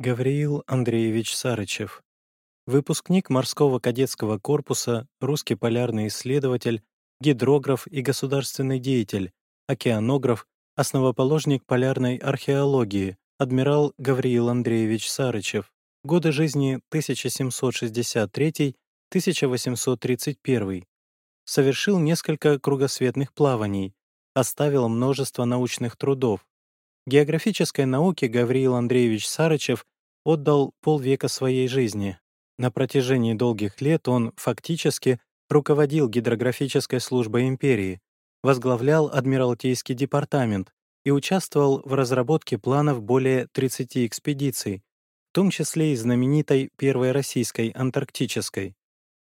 Гавриил Андреевич Сарычев. Выпускник морского кадетского корпуса, русский полярный исследователь, гидрограф и государственный деятель, океанограф, основоположник полярной археологии, адмирал Гавриил Андреевич Сарычев. Годы жизни 1763-1831. Совершил несколько кругосветных плаваний, оставил множество научных трудов, Географической науке Гавриил Андреевич Сарычев отдал полвека своей жизни. На протяжении долгих лет он фактически руководил гидрографической службой империи, возглавлял Адмиралтейский департамент и участвовал в разработке планов более 30 экспедиций, в том числе и знаменитой Первой Российской Антарктической.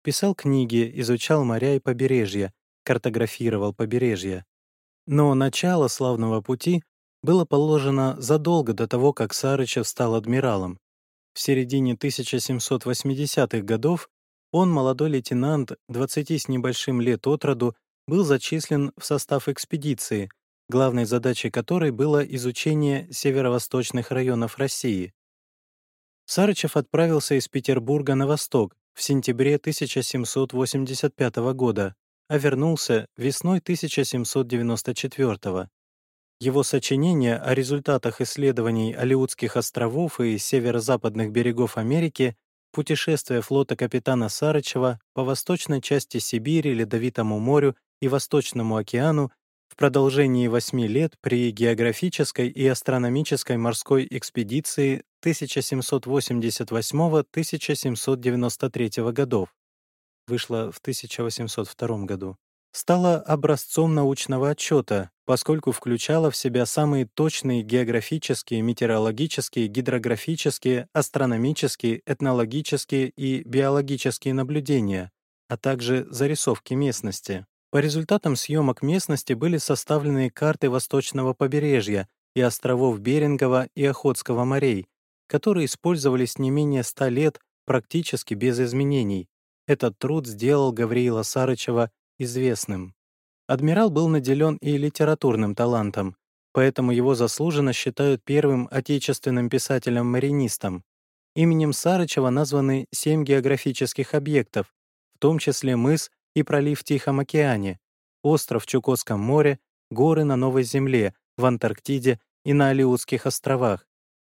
Писал книги, изучал моря и побережья, картографировал побережья. Но начало славного пути было положено задолго до того, как Сарычев стал адмиралом. В середине 1780-х годов он, молодой лейтенант, 20 с небольшим лет от роду, был зачислен в состав экспедиции, главной задачей которой было изучение северо-восточных районов России. Сарычев отправился из Петербурга на восток в сентябре 1785 года, а вернулся весной 1794 года. Его сочинения о результатах исследований Алиутских островов и северо-западных берегов Америки «Путешествие флота капитана Сарычева по восточной части Сибири, Ледовитому морю и Восточному океану в продолжении восьми лет при географической и астрономической морской экспедиции 1788-1793 годов. Вышло в 1802 году стала образцом научного отчета, поскольку включала в себя самые точные географические, метеорологические, гидрографические, астрономические, этнологические и биологические наблюдения, а также зарисовки местности. По результатам съемок местности были составлены карты восточного побережья и островов Берингова и Охотского морей, которые использовались не менее 100 лет практически без изменений. Этот труд сделал Гавриила Сарычева известным. Адмирал был наделен и литературным талантом, поэтому его заслуженно считают первым отечественным писателем-маринистом. Именем Сарычева названы семь географических объектов, в том числе мыс и пролив в Тихом океане, остров в Чукотском море, горы на Новой Земле, в Антарктиде и на Алиутских островах,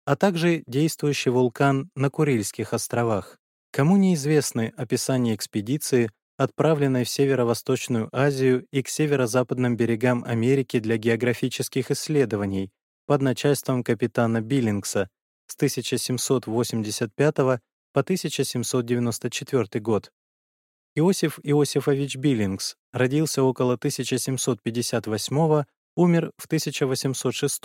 а также действующий вулкан на Курильских островах. Кому неизвестны описание экспедиции, отправленной в Северо-Восточную Азию и к северо-западным берегам Америки для географических исследований под начальством капитана Биллингса с 1785 по 1794 год. Иосиф Иосифович Биллингс родился около 1758 умер в 1806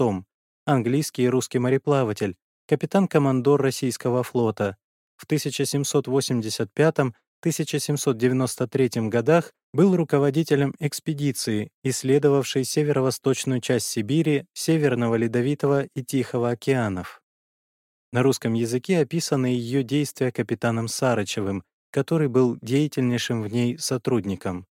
английский и русский мореплаватель, капитан-командор российского флота. В 1785 1793 годах был руководителем экспедиции, исследовавшей северо-восточную часть Сибири, Северного Ледовитого и Тихого океанов. На русском языке описаны ее действия капитаном Сарычевым, который был деятельнейшим в ней сотрудником.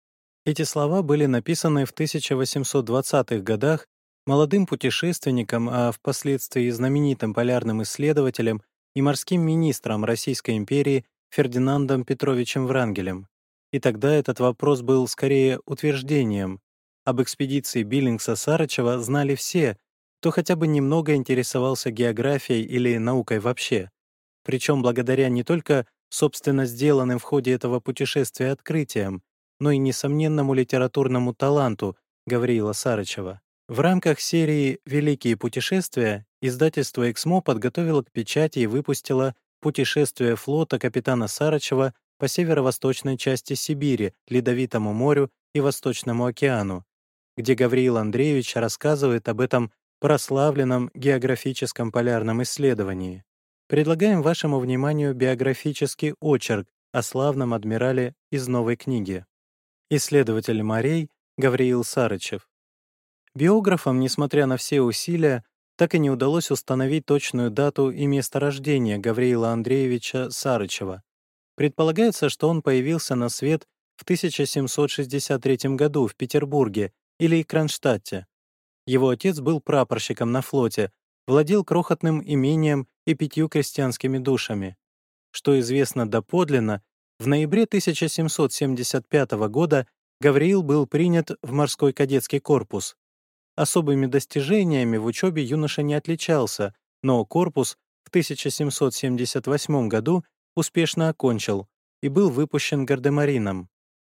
Эти слова были написаны в 1820-х годах молодым путешественником, а впоследствии знаменитым полярным исследователем и морским министром Российской империи Фердинандом Петровичем Врангелем. И тогда этот вопрос был скорее утверждением. Об экспедиции Биллингса-Сарычева знали все, кто хотя бы немного интересовался географией или наукой вообще. Причем благодаря не только собственно сделанным в ходе этого путешествия открытиям, но и несомненному литературному таланту Гавриила Сарычева. В рамках серии «Великие путешествия» издательство «Эксмо» подготовило к печати и выпустило путешествие флота капитана Сарычева по северо-восточной части Сибири, Ледовитому морю и Восточному океану, где Гавриил Андреевич рассказывает об этом прославленном географическом полярном исследовании. Предлагаем вашему вниманию биографический очерк о славном адмирале из новой книги. Исследователь морей Гавриил Сарычев. Биографам, несмотря на все усилия, так и не удалось установить точную дату и место рождения Гавриила Андреевича Сарычева. Предполагается, что он появился на свет в 1763 году в Петербурге или Кронштадте. Его отец был прапорщиком на флоте, владел крохотным имением и пятью крестьянскими душами. Что известно доподлинно, в ноябре 1775 года Гавриил был принят в морской кадетский корпус. Особыми достижениями в учебе юноша не отличался, но корпус в 1778 году успешно окончил и был выпущен гардемарином.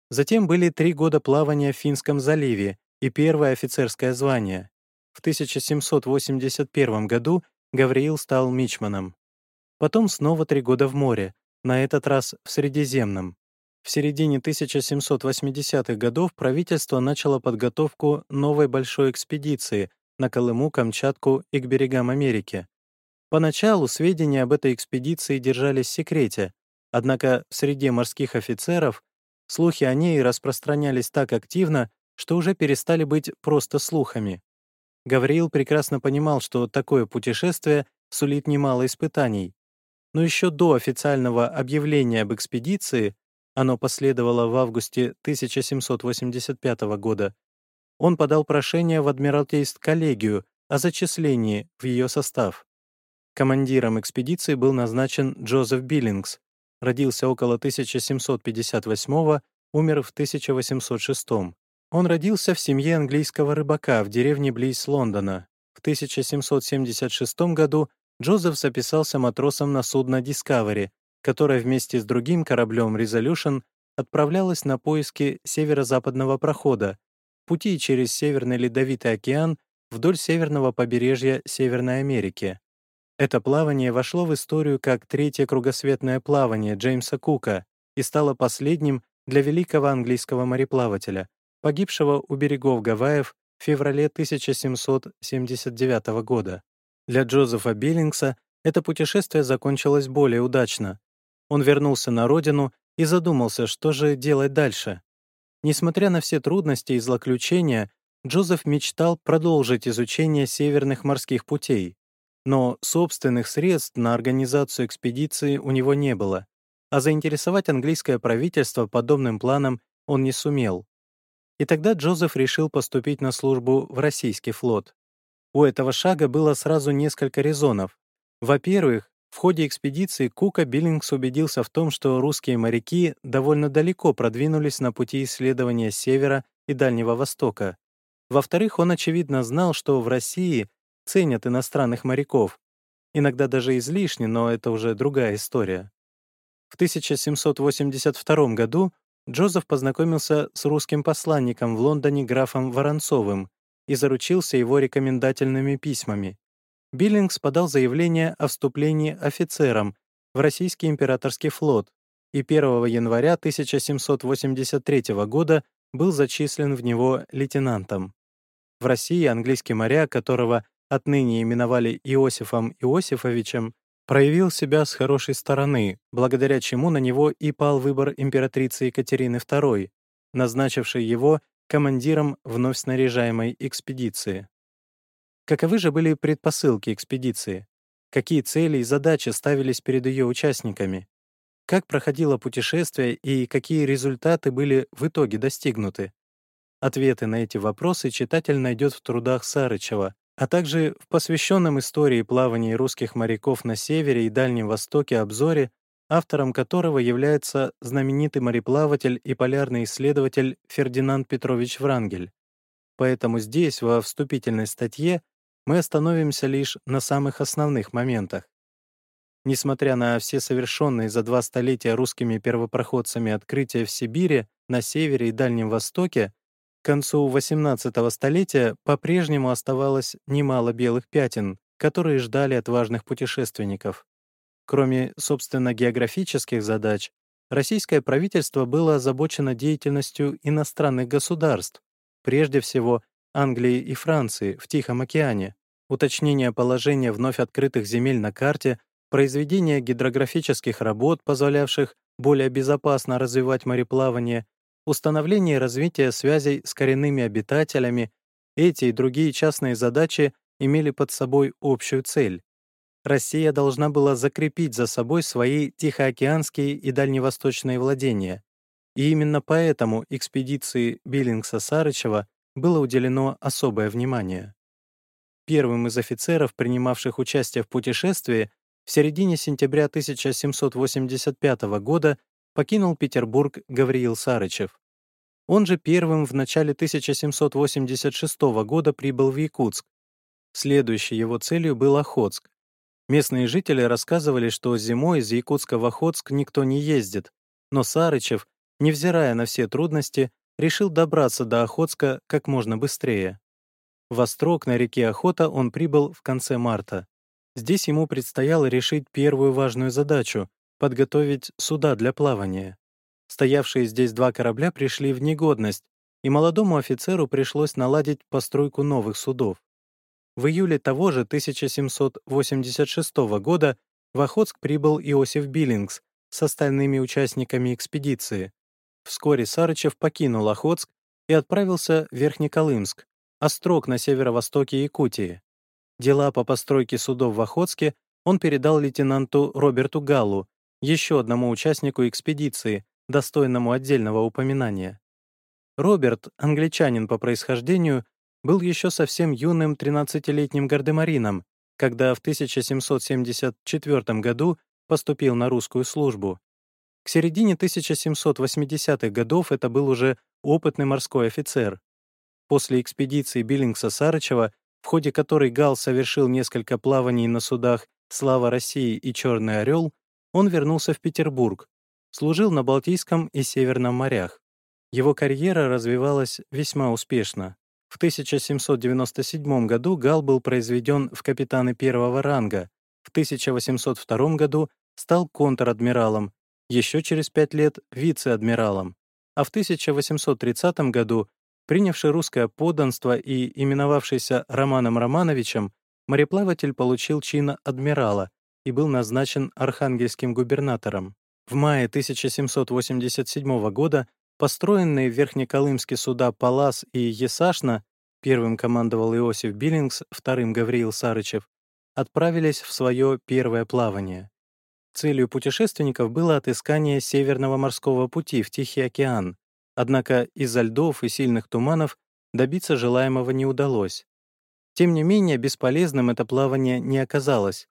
Затем были три года плавания в Финском заливе и первое офицерское звание. В 1781 году Гавриил стал мичманом. Потом снова три года в море, на этот раз в Средиземном. В середине 1780-х годов правительство начало подготовку новой большой экспедиции на Колыму, Камчатку и к берегам Америки. Поначалу сведения об этой экспедиции держались в секрете, однако в среде морских офицеров слухи о ней распространялись так активно, что уже перестали быть просто слухами. Гавриил прекрасно понимал, что такое путешествие сулит немало испытаний. Но еще до официального объявления об экспедиции, оно последовало в августе 1785 года, он подал прошение в Адмиралтейст-коллегию о зачислении в ее состав. Командиром экспедиции был назначен Джозеф Биллингс, родился около 1758 умер в 1806 Он родился в семье английского рыбака в деревне близ Лондона. В 1776 году Джозеф записался матросом на судно Discovery, которое вместе с другим кораблем Resolution отправлялось на поиски северо-западного прохода, пути через Северный Ледовитый океан вдоль северного побережья Северной Америки. Это плавание вошло в историю как третье кругосветное плавание Джеймса Кука и стало последним для великого английского мореплавателя, погибшего у берегов Гавайев в феврале 1779 года. Для Джозефа Биллингса это путешествие закончилось более удачно. Он вернулся на родину и задумался, что же делать дальше. Несмотря на все трудности и злоключения, Джозеф мечтал продолжить изучение северных морских путей. Но собственных средств на организацию экспедиции у него не было, а заинтересовать английское правительство подобным планом он не сумел. И тогда Джозеф решил поступить на службу в российский флот. У этого шага было сразу несколько резонов. Во-первых, в ходе экспедиции Кука Биллингс убедился в том, что русские моряки довольно далеко продвинулись на пути исследования Севера и Дальнего Востока. Во-вторых, он очевидно знал, что в России ценят иностранных моряков. Иногда даже излишне, но это уже другая история. В 1782 году Джозеф познакомился с русским посланником в Лондоне графом Воронцовым и заручился его рекомендательными письмами. Биллингс подал заявление о вступлении офицером в российский императорский флот и 1 января 1783 года был зачислен в него лейтенантом. В России английский моряк, которого отныне именовали Иосифом Иосифовичем, проявил себя с хорошей стороны, благодаря чему на него и пал выбор императрицы Екатерины II, назначившей его командиром вновь снаряжаемой экспедиции. Каковы же были предпосылки экспедиции? Какие цели и задачи ставились перед ее участниками? Как проходило путешествие и какие результаты были в итоге достигнуты? Ответы на эти вопросы читатель найдет в трудах Сарычева, а также в посвященном истории плавания русских моряков на Севере и Дальнем Востоке обзоре, автором которого является знаменитый мореплаватель и полярный исследователь Фердинанд Петрович Врангель. Поэтому здесь, во вступительной статье, мы остановимся лишь на самых основных моментах. Несмотря на все совершенные за два столетия русскими первопроходцами открытия в Сибири, на Севере и Дальнем Востоке, к концу XVIII столетия по-прежнему оставалось немало белых пятен, которые ждали отважных путешественников. Кроме, собственно, географических задач, российское правительство было озабочено деятельностью иностранных государств, прежде всего Англии и Франции в Тихом океане, уточнение положения вновь открытых земель на карте, произведение гидрографических работ, позволявших более безопасно развивать мореплавание установление и развитие связей с коренными обитателями, эти и другие частные задачи имели под собой общую цель. Россия должна была закрепить за собой свои тихоокеанские и дальневосточные владения. И именно поэтому экспедиции Биллингса-Сарычева было уделено особое внимание. первым из офицеров, принимавших участие в путешествии, в середине сентября 1785 года покинул Петербург Гавриил Сарычев. Он же первым в начале 1786 года прибыл в Якутск. Следующей его целью был Охотск. Местные жители рассказывали, что зимой из Якутска в Охотск никто не ездит, но Сарычев, невзирая на все трудности, решил добраться до Охотска как можно быстрее. В Острог на реке Охота он прибыл в конце марта. Здесь ему предстояло решить первую важную задачу — подготовить суда для плавания. Стоявшие здесь два корабля пришли в негодность, и молодому офицеру пришлось наладить постройку новых судов. В июле того же 1786 года в Охотск прибыл Иосиф Биллингс с остальными участниками экспедиции. Вскоре Сарычев покинул Охотск и отправился в Верхнеколымск, острог на северо-востоке Якутии. Дела по постройке судов в Охотске он передал лейтенанту Роберту Галлу, еще одному участнику экспедиции, достойному отдельного упоминания. Роберт, англичанин по происхождению, был еще совсем юным 13-летним гардемарином, когда в 1774 году поступил на русскую службу. К середине 1780-х годов это был уже опытный морской офицер. После экспедиции Биллингса-Сарычева, в ходе которой Гал совершил несколько плаваний на судах «Слава России» и «Черный орел», он вернулся в Петербург, служил на Балтийском и Северном морях. Его карьера развивалась весьма успешно. В 1797 году Гал был произведен в капитаны первого ранга, в 1802 году стал контр-адмиралом, еще через пять лет — вице-адмиралом, а в 1830 году, принявший русское подданство и именовавшийся Романом Романовичем, мореплаватель получил чин адмирала и был назначен архангельским губернатором. В мае 1787 года построенные в Верхнеколымске суда «Палас» и «Есашна» первым командовал Иосиф Биллингс, вторым — Гавриил Сарычев, отправились в свое первое плавание. Целью путешественников было отыскание Северного морского пути в Тихий океан, однако из-за льдов и сильных туманов добиться желаемого не удалось. Тем не менее, бесполезным это плавание не оказалось.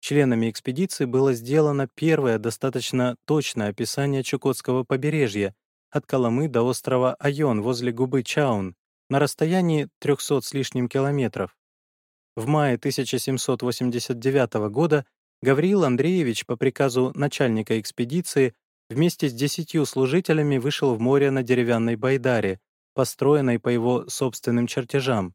Членами экспедиции было сделано первое достаточно точное описание Чукотского побережья от Коломы до острова Айон возле губы Чаун на расстоянии 300 с лишним километров. В мае 1789 года Гавриил Андреевич по приказу начальника экспедиции вместе с десятью служителями вышел в море на деревянной байдаре, построенной по его собственным чертежам.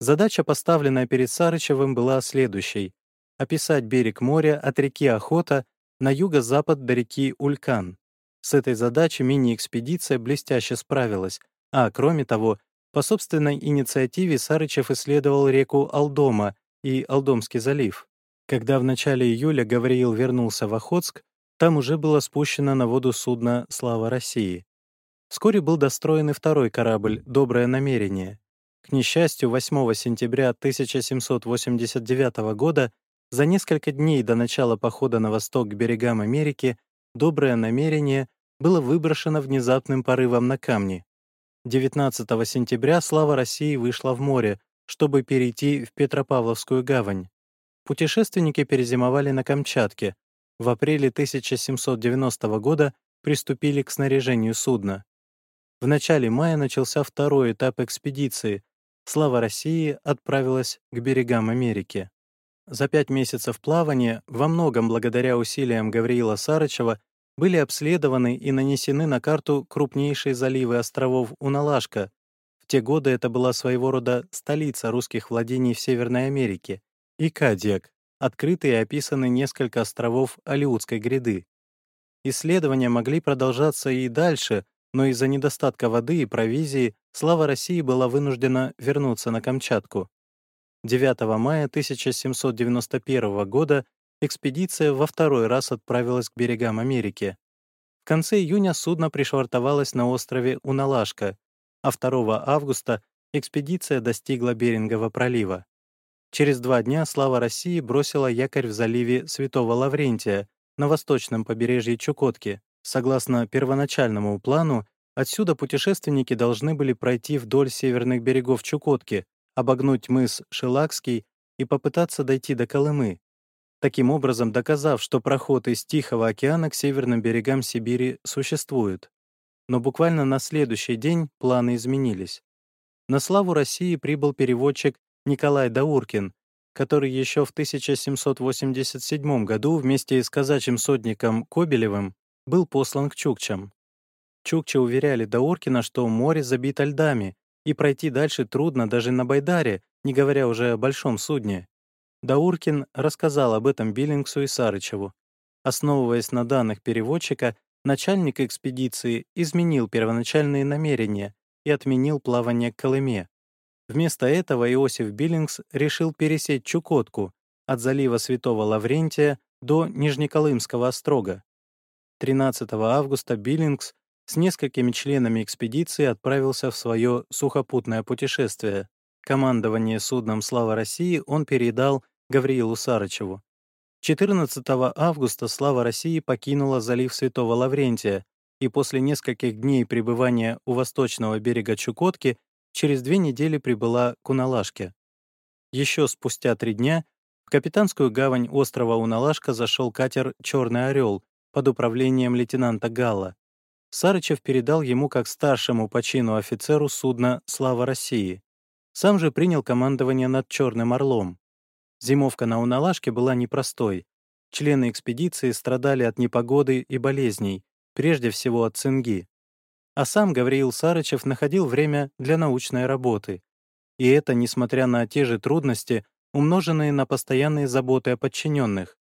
Задача, поставленная перед Сарычевым, была следующей описать берег моря от реки Охота на юго-запад до реки Улькан. С этой задачей мини-экспедиция блестяще справилась, а, кроме того, по собственной инициативе Сарычев исследовал реку Алдома и Алдомский залив. Когда в начале июля Гавриил вернулся в Охотск, там уже было спущено на воду судно «Слава России». Вскоре был достроен и второй корабль «Доброе намерение». К несчастью, 8 сентября 1789 года за несколько дней до начала похода на восток к берегам Америки доброе намерение было выброшено внезапным порывом на камни. 19 сентября «Слава России» вышла в море, чтобы перейти в Петропавловскую гавань. Путешественники перезимовали на Камчатке. В апреле 1790 года приступили к снаряжению судна. В начале мая начался второй этап экспедиции. «Слава России» отправилась к берегам Америки. За пять месяцев плавания, во многом благодаря усилиям Гавриила Сарычева, были обследованы и нанесены на карту крупнейшие заливы островов Уналашка. В те годы это была своего рода столица русских владений в Северной Америке, и Кадиак, открыты и описаны несколько островов Алиутской гряды. Исследования могли продолжаться и дальше, но из-за недостатка воды и провизии слава России была вынуждена вернуться на Камчатку. 9 мая 1791 года экспедиция во второй раз отправилась к берегам Америки. В конце июня судно пришвартовалось на острове Уналашка, а 2 августа экспедиция достигла Берингового пролива. Через два дня «Слава России» бросила якорь в заливе Святого Лаврентия на восточном побережье Чукотки. Согласно первоначальному плану, отсюда путешественники должны были пройти вдоль северных берегов Чукотки, обогнуть мыс Шелакский и попытаться дойти до Колымы, таким образом доказав, что проход из Тихого океана к северным берегам Сибири существует. Но буквально на следующий день планы изменились. На славу России прибыл переводчик Николай Дауркин, который еще в 1787 году вместе с казачьим сотником Кобелевым был послан к чукчам. Чукчи уверяли Дауркина, что море забито льдами, и пройти дальше трудно даже на Байдаре, не говоря уже о большом судне. Дауркин рассказал об этом Биллингсу и Сарычеву. Основываясь на данных переводчика, начальник экспедиции изменил первоначальные намерения и отменил плавание к Колыме. Вместо этого Иосиф Биллингс решил пересечь Чукотку от залива Святого Лаврентия до Нижнеколымского острога. 13 августа Биллингс с несколькими членами экспедиции отправился в свое сухопутное путешествие. Командование судном «Слава России» он передал Гавриилу Сарычеву. 14 августа «Слава России» покинула залив Святого Лаврентия и после нескольких дней пребывания у восточного берега Чукотки через две недели прибыла к Уналашке. Еще спустя три дня в капитанскую гавань острова Уналашка зашел катер «Черный орел» под управлением лейтенанта Галла. Сарычев передал ему как старшему по чину офицеру судна «Слава России». Сам же принял командование над «Черным орлом». Зимовка на Уналашке была непростой. Члены экспедиции страдали от непогоды и болезней, прежде всего от цинги а сам Гавриил Сарычев находил время для научной работы. И это несмотря на те же трудности, умноженные на постоянные заботы о подчиненных.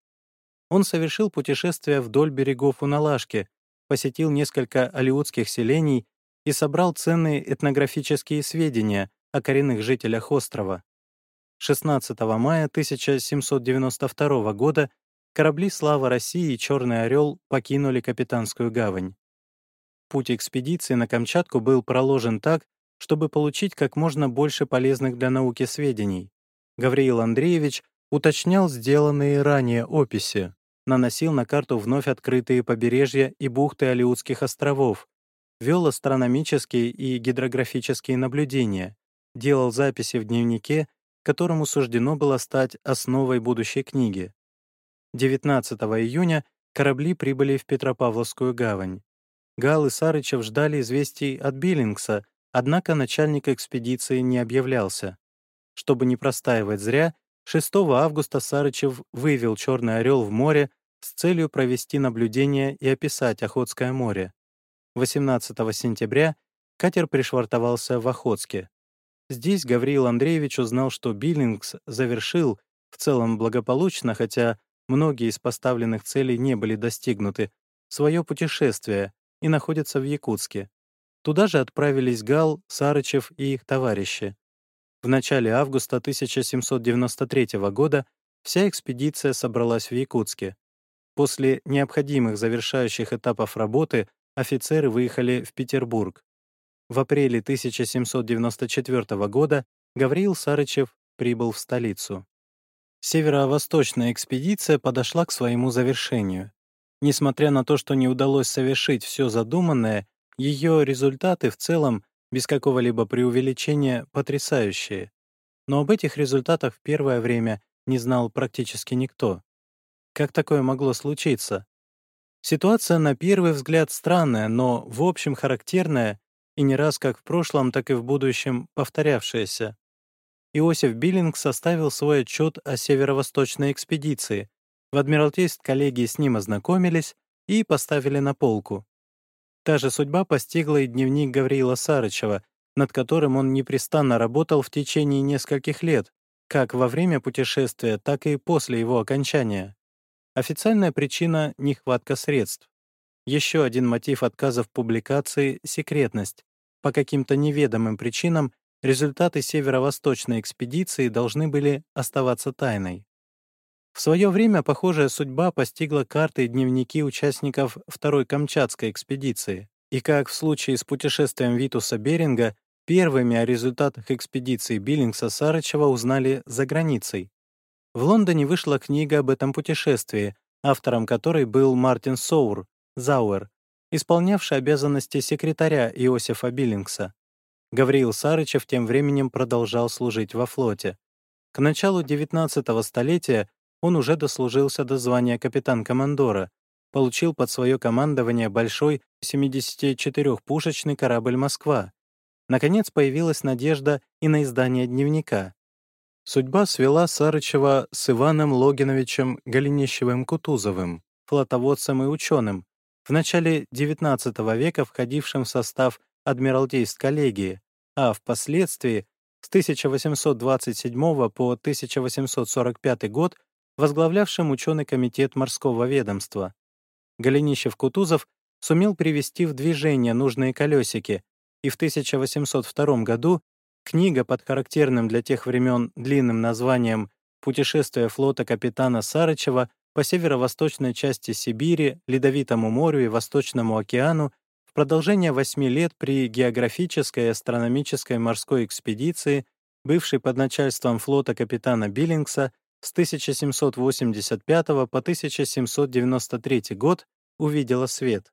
Он совершил путешествие вдоль берегов Уналашки, посетил несколько алиутских селений и собрал ценные этнографические сведения о коренных жителях острова. 16 мая 1792 года корабли «Слава России» и «Черный орел» покинули Капитанскую гавань. Путь экспедиции на Камчатку был проложен так, чтобы получить как можно больше полезных для науки сведений. Гавриил Андреевич уточнял сделанные ранее описи, наносил на карту вновь открытые побережья и бухты Алиутских островов, вел астрономические и гидрографические наблюдения, делал записи в дневнике, которому суждено было стать основой будущей книги. 19 июня корабли прибыли в Петропавловскую гавань. Гал и Сарычев ждали известий от Биллингса, однако начальник экспедиции не объявлялся. Чтобы не простаивать зря, 6 августа Сарычев вывел «Черный орел» в море с целью провести наблюдение и описать Охотское море. 18 сентября катер пришвартовался в Охотске. Здесь Гавриил Андреевич узнал, что Биллингс завершил, в целом благополучно, хотя многие из поставленных целей не были достигнуты, свое путешествие, и находится в Якутске. Туда же отправились Гал, Сарычев и их товарищи. В начале августа 1793 года вся экспедиция собралась в Якутске. После необходимых завершающих этапов работы офицеры выехали в Петербург. В апреле 1794 года Гавриил Сарычев прибыл в столицу. Северо-восточная экспедиция подошла к своему завершению. Несмотря на то, что не удалось совершить все задуманное, ее результаты в целом, без какого-либо преувеличения, потрясающие. Но об этих результатах в первое время не знал практически никто. Как такое могло случиться? Ситуация на первый взгляд странная, но в общем характерная и не раз как в прошлом, так и в будущем повторявшаяся. Иосиф Биллинг составил свой отчет о северо-восточной экспедиции, в Адмиралтейств коллеги с ним ознакомились и поставили на полку. Та же судьба постигла и дневник Гавриила Сарычева, над которым он непрестанно работал в течение нескольких лет, как во время путешествия, так и после его окончания. Официальная причина — нехватка средств. Еще один мотив отказа в публикации — секретность. По каким-то неведомым причинам результаты северо-восточной экспедиции должны были оставаться тайной. В свое время похожая судьба постигла карты и дневники участников Второй Камчатской экспедиции. И как в случае с путешествием Витуса Беринга, первыми о результатах экспедиции Биллингса-Сарычева узнали за границей. В Лондоне вышла книга об этом путешествии, автором которой был Мартин Соур, Зауэр, исполнявший обязанности секретаря Иосифа Биллингса. Гавриил Сарычев тем временем продолжал служить во флоте. К началу XIX столетия он уже дослужился до звания капитан-командора, получил под свое командование большой 74-пушечный корабль «Москва». Наконец появилась надежда и на издание дневника. Судьба свела Сарычева с Иваном Логиновичем Голенищевым-Кутузовым, флотоводцем и ученым, в начале XIX века входившим в состав Адмиралтейской коллегии, а впоследствии с 1827 по 1845 год возглавлявшим ученый комитет морского ведомства. Голенищев-Кутузов сумел привести в движение нужные колесики, и в 1802 году книга под характерным для тех времен длинным названием «Путешествие флота капитана Сарычева по северо-восточной части Сибири, Ледовитому морю и Восточному океану в продолжение восьми лет при географической и астрономической морской экспедиции, бывшей под начальством флота капитана Биллингса с 1785 по 1793 год, увидела свет.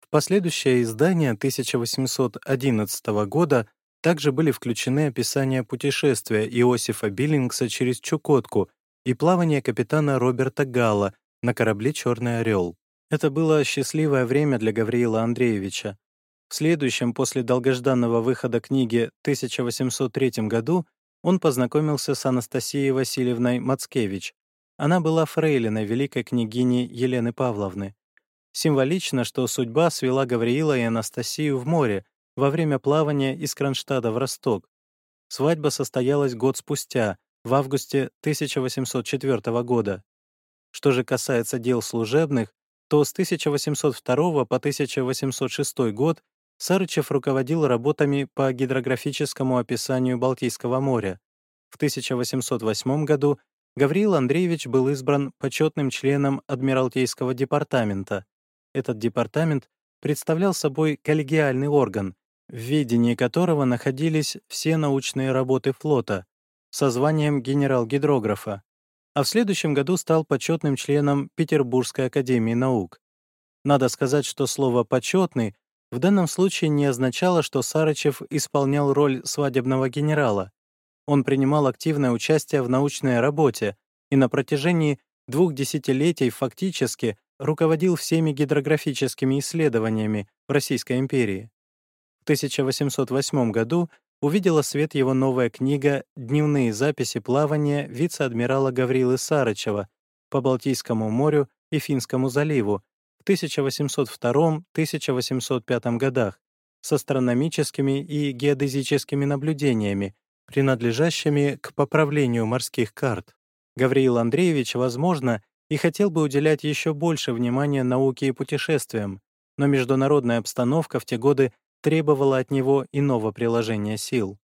В последующее издание 1811 года также были включены описания путешествия Иосифа Биллингса через Чукотку и плавание капитана Роберта Галла на корабле «Черный орел». Это было счастливое время для Гавриила Андреевича. В следующем после долгожданного выхода книги 1803 году он познакомился с Анастасией Васильевной Мацкевич. Она была фрейлиной великой княгини Елены Павловны. Символично, что судьба свела Гавриила и Анастасию в море во время плавания из Кронштадта в Росток. Свадьба состоялась год спустя, в августе 1804 года. Что же касается дел служебных, то с 1802 по 1806 год Сарычев руководил работами по гидрографическому описанию Балтийского моря. В 1808 году Гавриил Андреевич был избран почетным членом Адмиралтейского департамента. Этот департамент представлял собой коллегиальный орган, в ведении которого находились все научные работы флота со званием генерал-гидрографа, а в следующем году стал почетным членом Петербургской академии наук. Надо сказать, что слово «почетный» в данном случае не означало, что Сарычев исполнял роль свадебного генерала. Он принимал активное участие в научной работе и на протяжении двух десятилетий фактически руководил всеми гидрографическими исследованиями в Российской империи. В 1808 году увидела свет его новая книга «Дневные записи плавания вице-адмирала Гаврилы Сарычева по Балтийскому морю и Финскому заливу, 1802-1805 годах с астрономическими и геодезическими наблюдениями, принадлежащими к поправлению морских карт. Гавриил Андреевич, возможно, и хотел бы уделять еще больше внимания науке и путешествиям, но международная обстановка в те годы требовала от него иного приложения сил.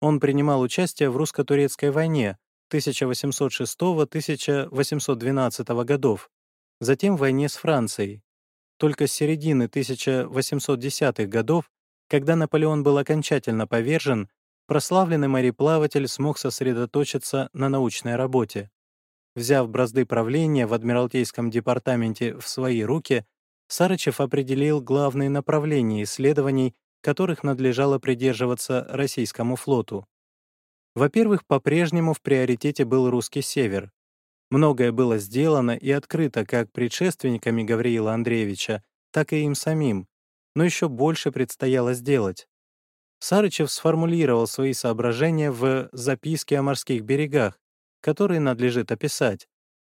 Он принимал участие в русско-турецкой войне 1806-1812 годов, затем в войне с Францией. Только с середины 1810-х годов, когда Наполеон был окончательно повержен, прославленный мореплаватель смог сосредоточиться на научной работе. Взяв бразды правления в Адмиралтейском департаменте в свои руки, Сарычев определил главные направления исследований, которых надлежало придерживаться российскому флоту. Во-первых, по-прежнему в приоритете был русский север. Многое было сделано и открыто как предшественниками Гавриила Андреевича, так и им самим, но еще больше предстояло сделать. Сарычев сформулировал свои соображения в «Записке о морских берегах», которые надлежит описать,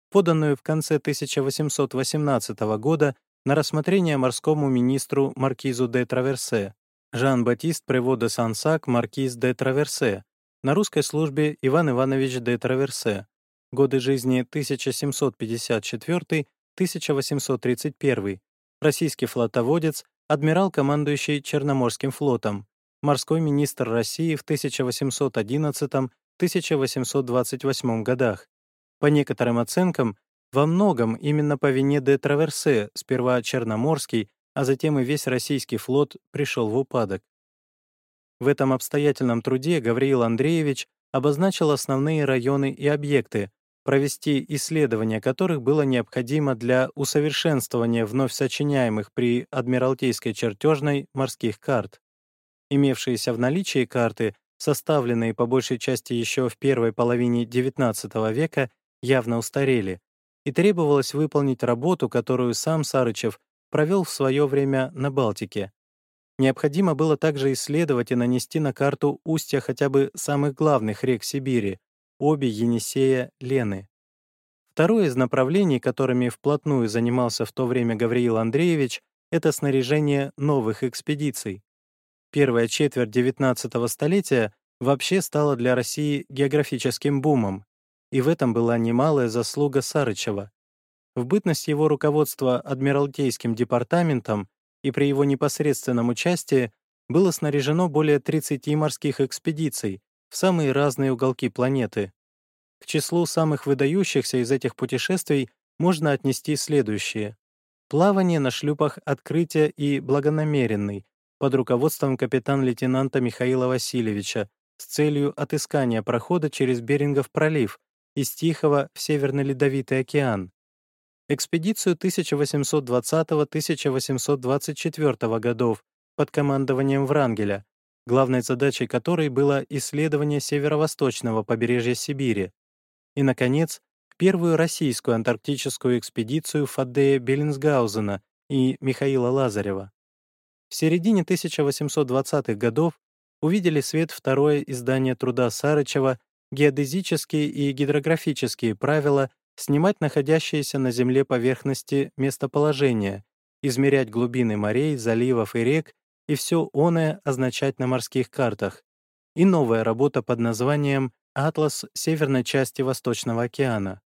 поданную в конце 1818 года на рассмотрение морскому министру маркизу де Траверсе. Жан-Батист Прево де Сансак, маркиз де Траверсе, на русской службе Иван Иванович де Траверсе, годы жизни 1754-1831, российский флотоводец, адмирал, командующий Черноморским флотом, морской министр России в 1811-1828 годах. По некоторым оценкам, во многом именно по вине де Траверсе сперва Черноморский, а затем и весь российский флот пришел в упадок. В этом обстоятельном труде Гавриил Андреевич обозначил основные районы и объекты, провести исследования которых было необходимо для усовершенствования вновь сочиняемых при Адмиралтейской чертежной морских карт. Имевшиеся в наличии карты, составленные по большей части еще в первой половине XIX века, явно устарели, и требовалось выполнить работу, которую сам Сарычев провел в свое время на Балтике. Необходимо было также исследовать и нанести на карту устья хотя бы самых главных рек Сибири — обе Енисея, Лены. Второе из направлений, которыми вплотную занимался в то время Гавриил Андреевич, это снаряжение новых экспедиций. Первая четверть XIX столетия вообще стала для России географическим бумом, и в этом была немалая заслуга Сарычева. В бытность его руководства Адмиралтейским департаментом и при его непосредственном участии было снаряжено более 30 морских экспедиций в самые разные уголки планеты. К числу самых выдающихся из этих путешествий можно отнести следующие. Плавание на шлюпах «Открытие» и «Благонамеренный» под руководством капитан-лейтенанта Михаила Васильевича с целью отыскания прохода через Берингов пролив из Тихого в Северный Ледовитый океан. Экспедицию 1820-1824 годов под командованием Врангеля, главной задачей которой было исследование северо-восточного побережья Сибири. И, наконец, первую российскую антарктическую экспедицию Фаддея Беллинсгаузена и Михаила Лазарева. В середине 1820-х годов увидели свет второе издание труда Сарычева «Геодезические и гидрографические правила снимать находящиеся на Земле поверхности местоположения, измерять глубины морей, заливов и рек и все оное означать на морских картах, и новая работа под названием «Атлас северной части Восточного океана».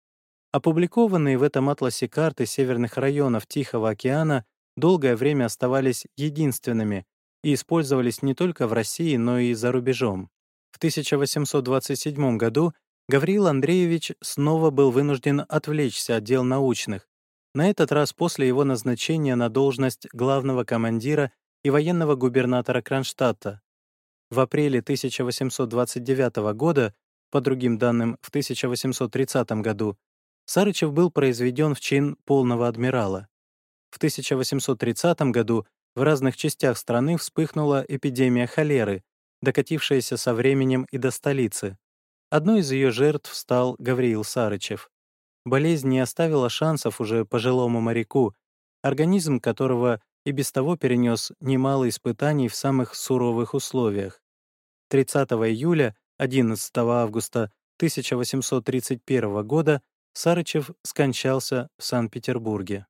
Опубликованные в этом атласе карты северных районов Тихого океана долгое время оставались единственными и использовались не только в России, но и за рубежом. В 1827 году Гавриил Андреевич снова был вынужден отвлечься от дел научных, на этот раз после его назначения на должность главного командира и военного губернатора Кронштадта. В апреле 1829 года, по другим данным, в 1830 году, Сарычев был произведен в чин полного адмирала. В 1830 году в разных частях страны вспыхнула эпидемия холеры, докатившаяся со временем и до столицы. Одной из ее жертв стал Гавриил Сарычев. Болезнь не оставила шансов уже пожилому моряку, организм которого и без того перенес немало испытаний в самых суровых условиях. 30 июля 11 августа 1831 года Сарычев скончался в Санкт-Петербурге.